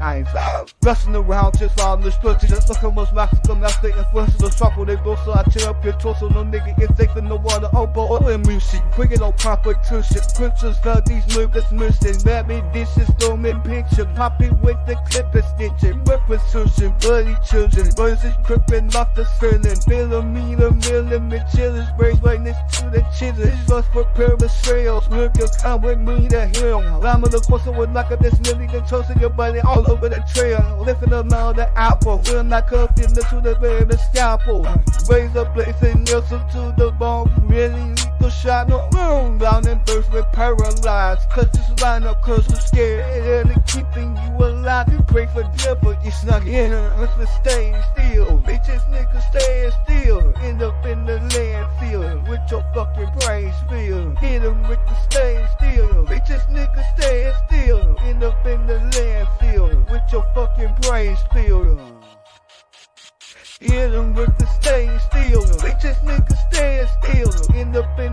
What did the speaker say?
eyes. Rushing around just while I'm destructive. Just look how much massacre, that's the influence of the trouble. They go so I tear up your torso, no nigga get safe in the water. But oil music, bringing on competition. Princes got these movements missing. Let me dishes, storming picture. Popping with the clip and stitching. Representation, bloody children. Birds is crippin' off the ceiling. Millimeter, millimeter, chillers. Brains right to the children. Just for perpetrails. Look, you come with me to hill. I'm the course like a this million toasting your body all over the trail. Lifting them out the apple. We're not cuffing to the baby scalpel. Raise up, blazing nails to the bone. Really lethal shot. No room down and burst with paralyzed. Cause this line up cause I'm scared. And keeping you pray for death, but you snuck in. Us for staying still. Bitches niggas staying still. End up in the landfill with your fucking brains filled. Hit 'em with the stay still. Bitches niggas staying still. End up in the landfill with your fucking brains filled. Hit 'em with the stay still. Bitches niggas staying still. End up in the